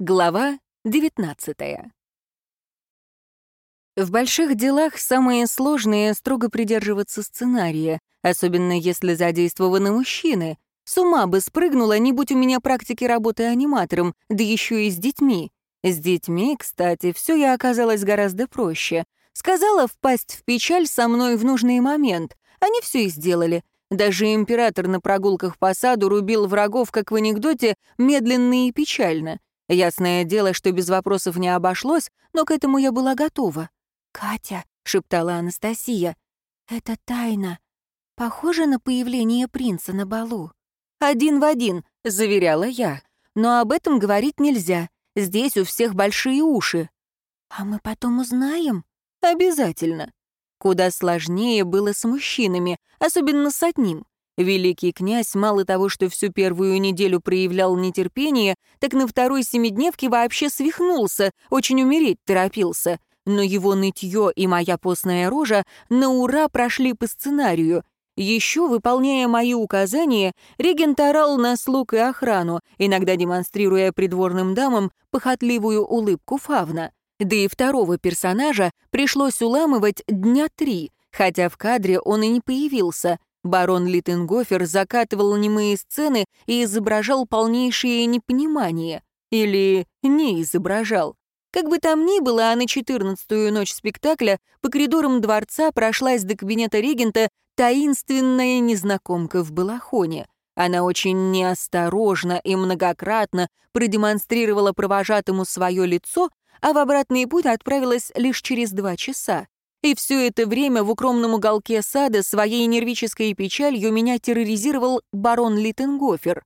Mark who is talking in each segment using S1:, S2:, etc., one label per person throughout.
S1: Глава 19 В больших делах самое сложное — строго придерживаться сценария, особенно если задействованы мужчины. С ума бы спрыгнула, не будь у меня практики работы аниматором, да еще и с детьми. С детьми, кстати, все я оказалась гораздо проще. Сказала впасть в печаль со мной в нужный момент. Они все и сделали. Даже император на прогулках по саду рубил врагов, как в анекдоте, медленно и печально — Ясное дело, что без вопросов не обошлось, но к этому я была готова. «Катя», — шептала Анастасия, — «это тайна. Похоже на появление принца на балу». «Один в один», — заверяла я. «Но об этом говорить нельзя. Здесь у всех большие уши». «А мы потом узнаем?» «Обязательно». Куда сложнее было с мужчинами, особенно с одним. Великий князь мало того, что всю первую неделю проявлял нетерпение, так на второй семидневке вообще свихнулся, очень умереть торопился. Но его нытье и моя постная рожа на ура прошли по сценарию. Еще, выполняя мои указания, регент орал на слуг и охрану, иногда демонстрируя придворным дамам похотливую улыбку фавна. Да и второго персонажа пришлось уламывать дня три, хотя в кадре он и не появился — Барон Литтенгофер закатывал немые сцены и изображал полнейшее непонимание. Или не изображал. Как бы там ни было, а на четырнадцатую ночь спектакля по коридорам дворца прошлась до кабинета регента таинственная незнакомка в балахоне. Она очень неосторожно и многократно продемонстрировала провожатому свое лицо, а в обратный путь отправилась лишь через два часа. И все это время в укромном уголке сада своей нервической печалью меня терроризировал барон Литтенгофер.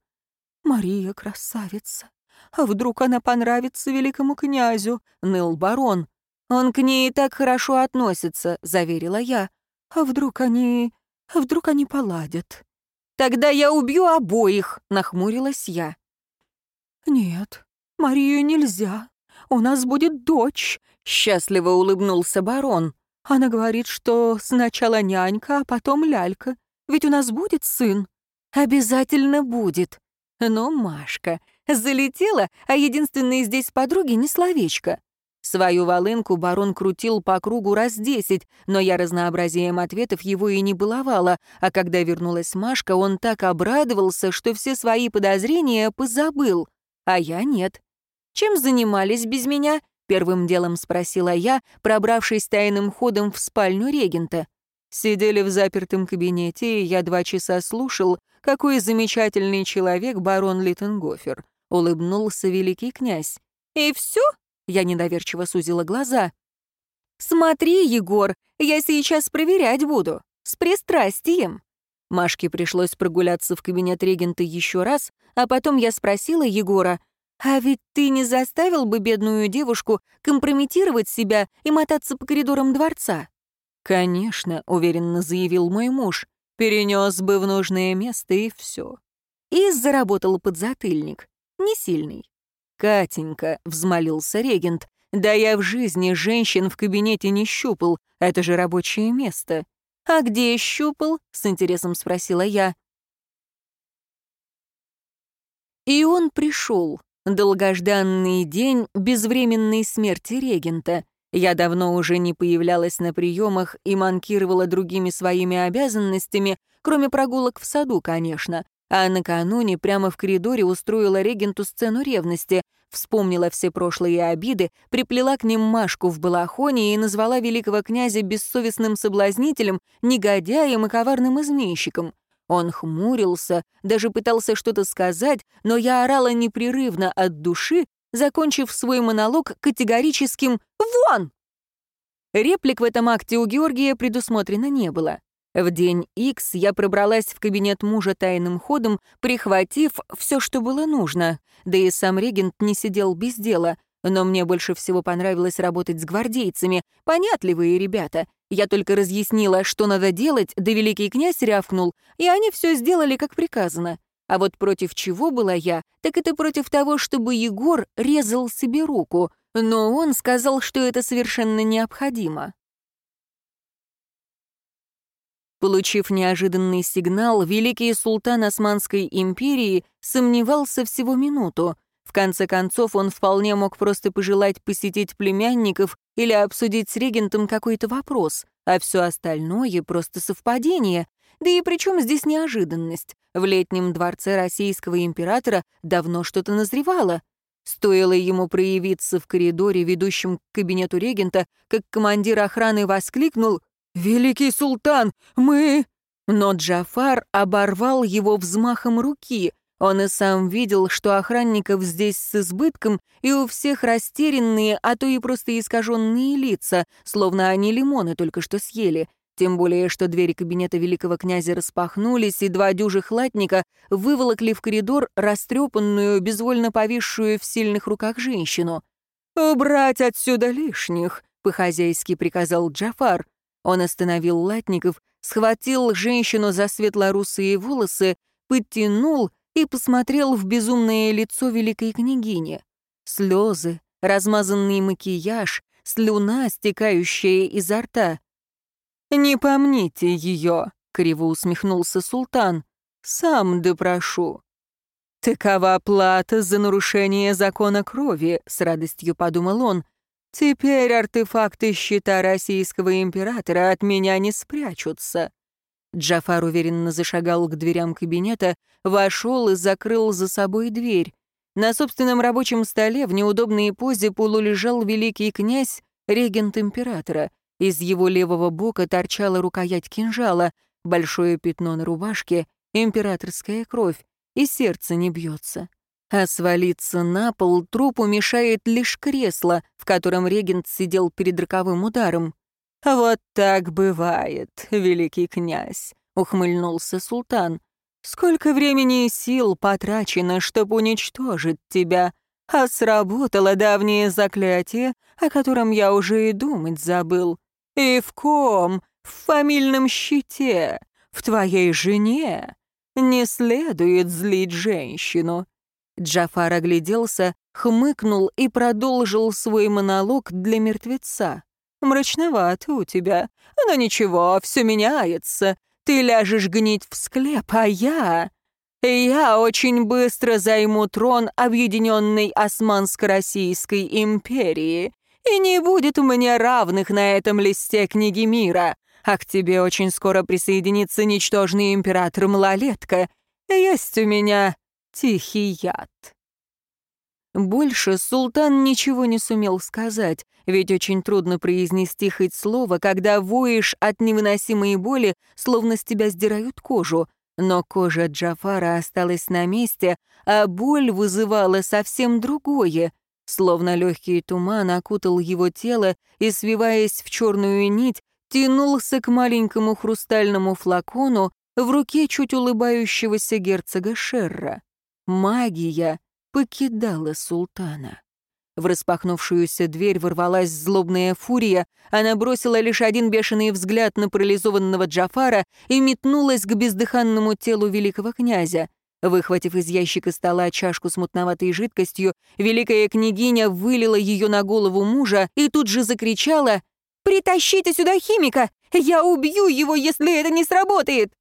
S1: «Мария красавица! А вдруг она понравится великому князю?» — ныл барон. «Он к ней так хорошо относится», — заверила я. «А вдруг они... а вдруг они поладят?» «Тогда я убью обоих», — нахмурилась я. «Нет, Марию нельзя. У нас будет дочь», — счастливо улыбнулся барон. Она говорит, что сначала нянька, а потом лялька. Ведь у нас будет сын. Обязательно будет. Но Машка залетела, а единственные здесь подруги не словечко. Свою волынку барон крутил по кругу раз десять, но я разнообразием ответов его и не баловала, а когда вернулась Машка, он так обрадовался, что все свои подозрения позабыл, а я нет. Чем занимались без меня? Первым делом спросила я, пробравшись тайным ходом в спальню регента. Сидели в запертом кабинете, и я два часа слушал, какой замечательный человек барон Литтенгофер. Улыбнулся великий князь. «И все?» — я недоверчиво сузила глаза. «Смотри, Егор, я сейчас проверять буду. С пристрастием». Машке пришлось прогуляться в кабинет регента еще раз, а потом я спросила Егора, а ведь ты не заставил бы бедную девушку компрометировать себя и мотаться по коридорам дворца? Конечно, уверенно заявил мой муж. Перенес бы в нужное место и все. И заработал подзатыльник. Не сильный. «Катенька», — взмолился регент, «да я в жизни женщин в кабинете не щупал, это же рабочее место». «А где щупал?» — с интересом спросила я. И он пришел, Долгожданный день безвременной смерти регента. Я давно уже не появлялась на приемах и манкировала другими своими обязанностями, кроме прогулок в саду, конечно. А накануне прямо в коридоре устроила регенту сцену ревности, вспомнила все прошлые обиды, приплела к ним Машку в балахоне и назвала великого князя бессовестным соблазнителем, негодяем и коварным изменщиком. Он хмурился, даже пытался что-то сказать, но я орала непрерывно от души, закончив свой монолог категорическим «Вон!». Реплик в этом акте у Георгия предусмотрено не было. В день X я пробралась в кабинет мужа тайным ходом, прихватив все, что было нужно. Да и сам регент не сидел без дела. Но мне больше всего понравилось работать с гвардейцами. Понятливые ребята. Я только разъяснила, что надо делать, да великий князь рявкнул, и они все сделали, как приказано. А вот против чего была я, так это против того, чтобы Егор резал себе руку, но он сказал, что это совершенно необходимо. Получив неожиданный сигнал, великий султан Османской империи сомневался всего минуту. В конце концов, он вполне мог просто пожелать посетить племянников или обсудить с регентом какой-то вопрос, а все остальное — просто совпадение. Да и при чем здесь неожиданность? В летнем дворце российского императора давно что-то назревало. Стоило ему проявиться в коридоре, ведущем к кабинету регента, как командир охраны воскликнул «Великий султан, мы...» Но Джафар оборвал его взмахом руки. Он и сам видел, что охранников здесь с избытком, и у всех растерянные, а то и просто искаженные лица, словно они лимоны только что съели. Тем более, что двери кабинета великого князя распахнулись, и два дюжих латника выволокли в коридор растрепанную, безвольно повисшую в сильных руках женщину. «Убрать отсюда лишних», — по-хозяйски приказал Джафар. Он остановил латников, схватил женщину за светлорусые волосы, подтянул и посмотрел в безумное лицо великой княгини. Слезы, размазанный макияж, слюна, стекающая изо рта. «Не помните ее», — криво усмехнулся султан. «Сам допрошу». «Такова плата за нарушение закона крови», — с радостью подумал он. Теперь артефакты щита российского императора от меня не спрячутся. Джафар уверенно зашагал к дверям кабинета, вошел и закрыл за собой дверь. На собственном рабочем столе в неудобной позе полулежал великий князь, регент императора. Из его левого бока торчала рукоять кинжала, большое пятно на рубашке, императорская кровь, и сердце не бьется а свалиться на пол трупу мешает лишь кресло, в котором регент сидел перед роковым ударом. «Вот так бывает, великий князь», — ухмыльнулся султан. «Сколько времени и сил потрачено, чтобы уничтожить тебя, а сработало давнее заклятие, о котором я уже и думать забыл. И в ком? В фамильном щите, в твоей жене. Не следует злить женщину. Джафар огляделся, хмыкнул и продолжил свой монолог для мертвеца. «Мрачновато у тебя. Но ничего, все меняется. Ты ляжешь гнить в склеп, а я... Я очень быстро займу трон Объединенной Османско-Российской империи. И не будет у меня равных на этом листе книги мира. А к тебе очень скоро присоединится ничтожный император-малолетка. Есть у меня Тихий яд. Больше султан ничего не сумел сказать, ведь очень трудно произнести хоть слово, когда воешь от невыносимой боли, словно с тебя сдирают кожу. Но кожа Джафара осталась на месте, а боль вызывала совсем другое. Словно легкий туман окутал его тело и, свиваясь в черную нить, тянулся к маленькому хрустальному флакону в руке чуть улыбающегося герцога Шерра. Магия покидала султана. В распахнувшуюся дверь ворвалась злобная фурия, она бросила лишь один бешеный взгляд на парализованного Джафара и метнулась к бездыханному телу великого князя. Выхватив из ящика стола чашку с мутноватой жидкостью, великая княгиня вылила ее на голову мужа и тут же закричала «Притащите сюда химика! Я убью его, если это не сработает!»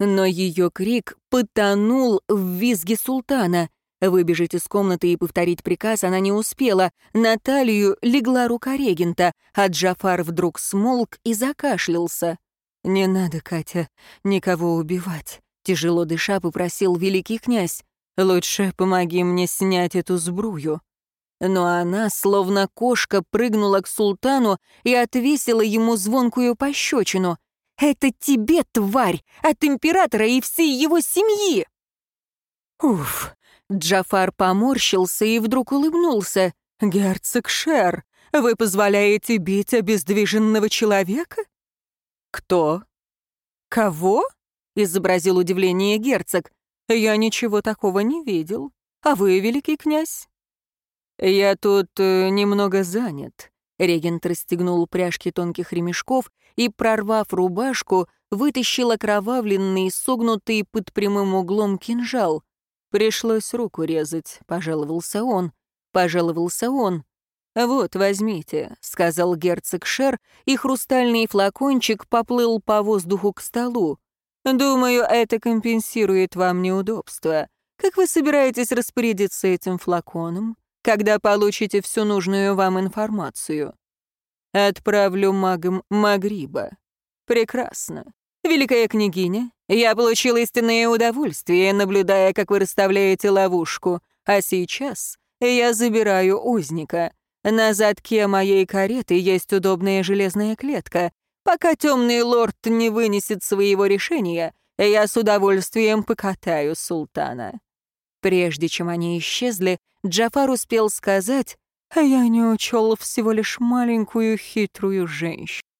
S1: Но ее крик потонул в визге султана. Выбежать из комнаты и повторить приказ она не успела. На талию легла рука регента, а Джафар вдруг смолк и закашлялся. «Не надо, Катя, никого убивать», — тяжело дыша попросил великий князь. «Лучше помоги мне снять эту сбрую». Но она, словно кошка, прыгнула к султану и отвесила ему звонкую пощечину. Это тебе, тварь, от императора и всей его семьи!» Уф, Джафар поморщился и вдруг улыбнулся. «Герцог Шер, вы позволяете бить обездвиженного человека?» «Кто?» «Кого?» — изобразил удивление герцог. «Я ничего такого не видел. А вы, великий князь?» «Я тут э, немного занят», Регент расстегнул пряжки тонких ремешков и, прорвав рубашку, вытащил окровавленный, согнутый под прямым углом кинжал. «Пришлось руку резать», — пожаловался он. Пожаловался он. «Вот, возьмите», — сказал герцог Шер, и хрустальный флакончик поплыл по воздуху к столу. «Думаю, это компенсирует вам неудобства. Как вы собираетесь распорядиться этим флаконом, когда получите всю нужную вам информацию? Отправлю магам Магриба. Прекрасно. Великая княгиня, я получил истинное удовольствие, наблюдая, как вы расставляете ловушку, а сейчас я забираю узника. На задке моей кареты есть удобная железная клетка. Пока темный лорд не вынесет своего решения, я с удовольствием покатаю султана». Прежде чем они исчезли, Джафар успел сказать, «А я не учел всего лишь маленькую хитрую женщину».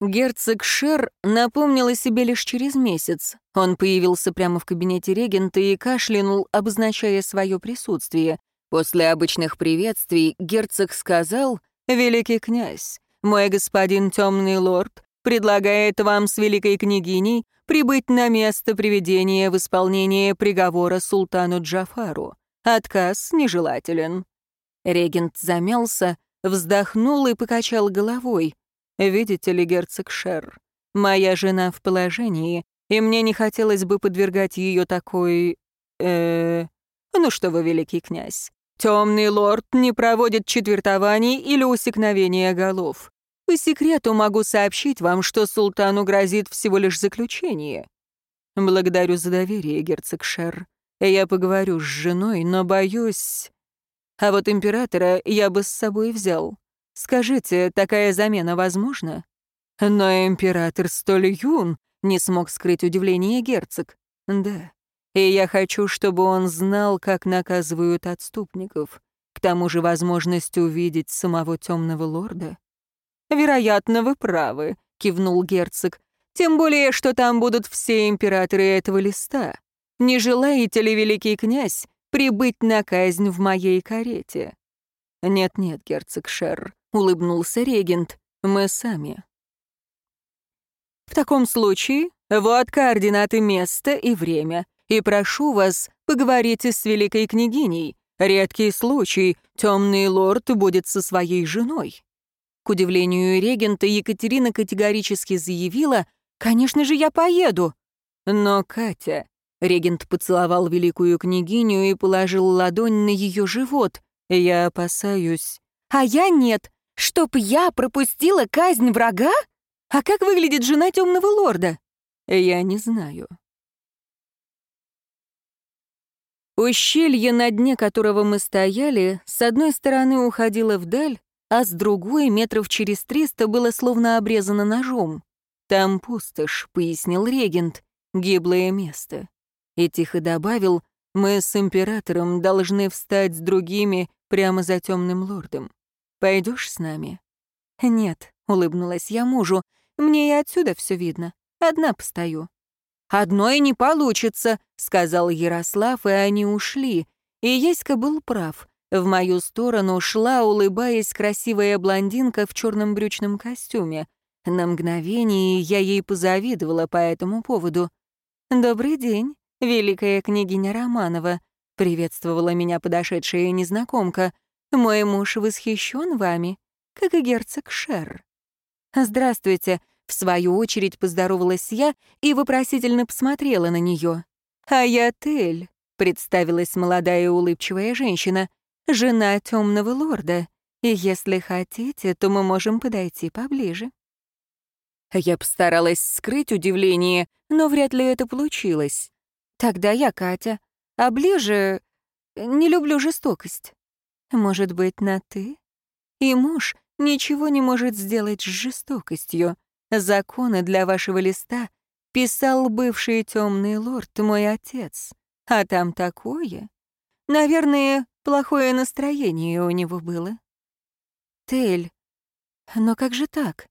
S1: Герцог Шер напомнил о себе лишь через месяц. Он появился прямо в кабинете регента и кашлянул, обозначая свое присутствие. После обычных приветствий герцог сказал, «Великий князь, мой господин темный лорд предлагает вам с великой княгиней прибыть на место приведения в исполнение приговора султану Джафару. Отказ нежелателен». Регент замялся, вздохнул и покачал головой. «Видите ли, герцог Шер, моя жена в положении, и мне не хотелось бы подвергать ее такой... э Ну что вы, великий князь, темный лорд не проводит четвертований или усекновения голов. По секрету могу сообщить вам, что султану грозит всего лишь заключение. Благодарю за доверие, герцог Шер. Я поговорю с женой, но боюсь... А вот императора я бы с собой взял. Скажите, такая замена возможна? Но император столь юн, не смог скрыть удивление герцог. Да, и я хочу, чтобы он знал, как наказывают отступников. К тому же возможность увидеть самого темного лорда. «Вероятно, вы правы», — кивнул герцог. «Тем более, что там будут все императоры этого листа. Не желаете ли, великий князь, прибыть на казнь в моей карете?» «Нет-нет, герцог Шер», — улыбнулся регент, — «мы сами». «В таком случае, вот координаты места и время, и прошу вас, поговорите с великой княгиней. Редкий случай, темный лорд будет со своей женой». К удивлению регента, Екатерина категорически заявила, «Конечно же, я поеду». Но Катя... Регент поцеловал великую княгиню и положил ладонь на ее живот. «Я опасаюсь». «А я нет. Чтоб я пропустила казнь врага? А как выглядит жена темного лорда?» «Я не знаю». Ущелье, на дне которого мы стояли, с одной стороны уходило вдаль, а с другой, метров через триста, было словно обрезано ножом. «Там пустошь», — пояснил регент, — «гиблое место». И тихо добавил, «Мы с императором должны встать с другими прямо за темным лордом. Пойдешь с нами?» «Нет», — улыбнулась я мужу, — «мне и отсюда все видно. Одна постою». «Одной не получится», — сказал Ярослав, и они ушли. И Еська был прав. В мою сторону шла, улыбаясь, красивая блондинка в черном брючном костюме. На мгновение я ей позавидовала по этому поводу. «Добрый день, великая княгиня Романова», — приветствовала меня подошедшая незнакомка. «Мой муж восхищен вами, как и герцог Шер». «Здравствуйте», — в свою очередь поздоровалась я и вопросительно посмотрела на нее. «А я Тель», — представилась молодая улыбчивая женщина жена темного лорда, и если хотите, то мы можем подойти поближе». Я постаралась скрыть удивление, но вряд ли это получилось. Тогда я Катя, а ближе не люблю жестокость. Может быть, на «ты»? И муж ничего не может сделать с жестокостью. Законы для вашего листа писал бывший темный лорд, мой отец. А там такое. Наверное, Плохое настроение у него было. Тель, но как же так?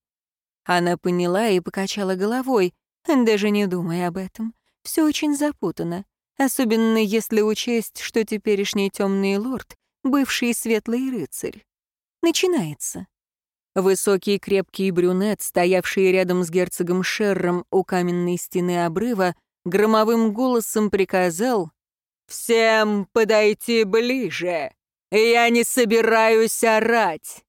S1: Она поняла и покачала головой. Даже не думай об этом. Все очень запутано. Особенно если учесть, что теперешний темный лорд — бывший светлый рыцарь. Начинается. Высокий крепкий брюнет, стоявший рядом с герцогом Шерром у каменной стены обрыва, громовым голосом приказал «Всем подойти ближе! Я не собираюсь орать!»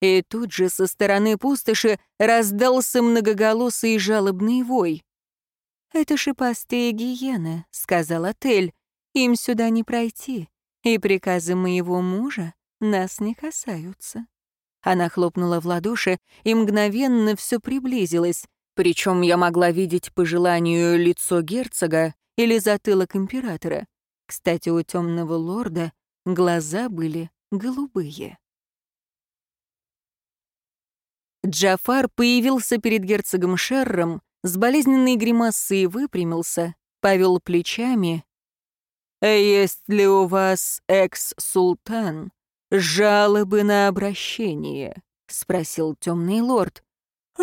S1: И тут же со стороны пустоши раздался многоголосый жалобный вой. «Это шипастые гиены», — сказала Тель. «Им сюда не пройти, и приказы моего мужа нас не касаются». Она хлопнула в ладоши, и мгновенно все приблизилось, причем я могла видеть по желанию лицо герцога или затылок императора. Кстати, у темного лорда глаза были голубые. Джафар появился перед герцогом Шерром, с болезненной гримасой выпрямился, повел плечами. «Есть ли у вас, экс-султан, жалобы на обращение?» — спросил темный лорд.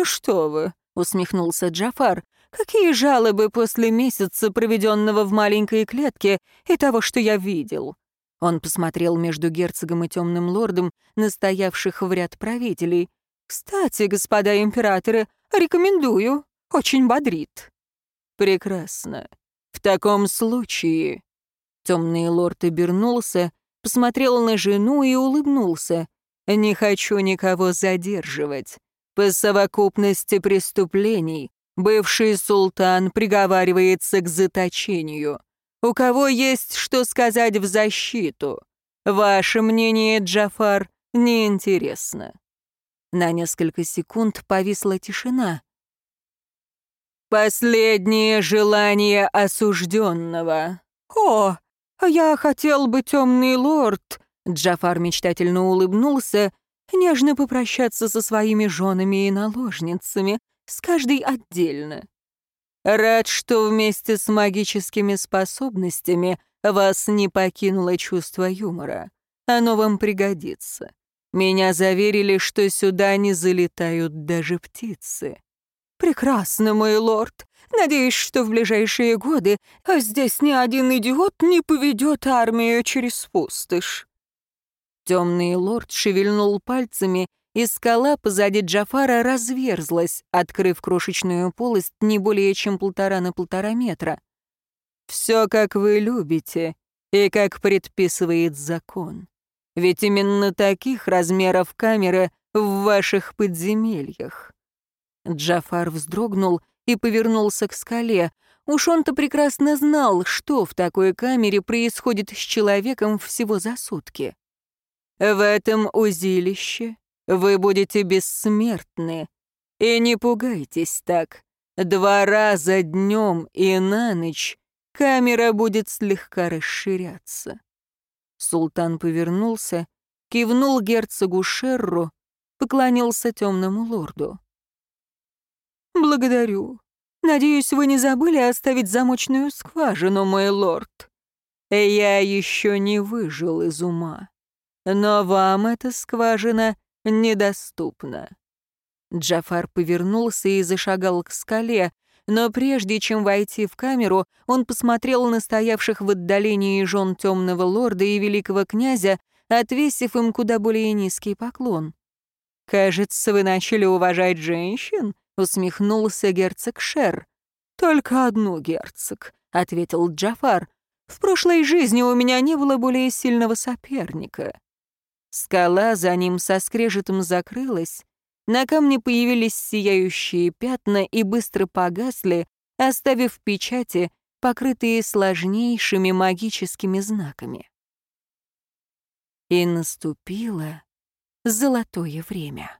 S1: «Что вы?» — усмехнулся Джафар. «Какие жалобы после месяца, проведенного в маленькой клетке, и того, что я видел?» Он посмотрел между герцогом и темным лордом, настоявших в ряд правителей. «Кстати, господа императоры, рекомендую. Очень бодрит». «Прекрасно. В таком случае...» Темный лорд обернулся, посмотрел на жену и улыбнулся. «Не хочу никого задерживать. По совокупности преступлений бывший султан приговаривается к заточению. У кого есть что сказать в защиту? Ваше мнение, Джафар, неинтересно». На несколько секунд повисла тишина. «Последнее желание осужденного. О, я хотел бы, темный лорд!» Джафар мечтательно улыбнулся, нежно попрощаться со своими женами и наложницами, с каждой отдельно. Рад, что вместе с магическими способностями вас не покинуло чувство юмора. Оно вам пригодится. Меня заверили, что сюда не залетают даже птицы. Прекрасно, мой лорд. Надеюсь, что в ближайшие годы здесь ни один идиот не поведет армию через пустошь. Темный лорд шевельнул пальцами, и скала позади Джафара разверзлась, открыв крошечную полость не более чем полтора на полтора метра. «Все, как вы любите, и как предписывает закон. Ведь именно таких размеров камеры в ваших подземельях». Джафар вздрогнул и повернулся к скале. Уж он-то прекрасно знал, что в такой камере происходит с человеком всего за сутки. «В этом узилище вы будете бессмертны. И не пугайтесь так. Два раза днем и на ночь камера будет слегка расширяться. Султан повернулся, кивнул герцогу Шерру, поклонился темному лорду. «Благодарю. Надеюсь, вы не забыли оставить замочную скважину, мой лорд. Я еще не выжил из ума. Но вам эта скважина недоступно». Джафар повернулся и зашагал к скале, но прежде чем войти в камеру, он посмотрел на стоявших в отдалении жен темного лорда и великого князя, отвесив им куда более низкий поклон. «Кажется, вы начали уважать женщин?» — усмехнулся герцог Шер. «Только одну, герцог», — ответил Джафар. «В прошлой жизни у меня не было более сильного соперника». Скала за ним со скрежетом закрылась, на камне появились сияющие пятна и быстро погасли, оставив печати, покрытые сложнейшими магическими знаками. И наступило золотое время.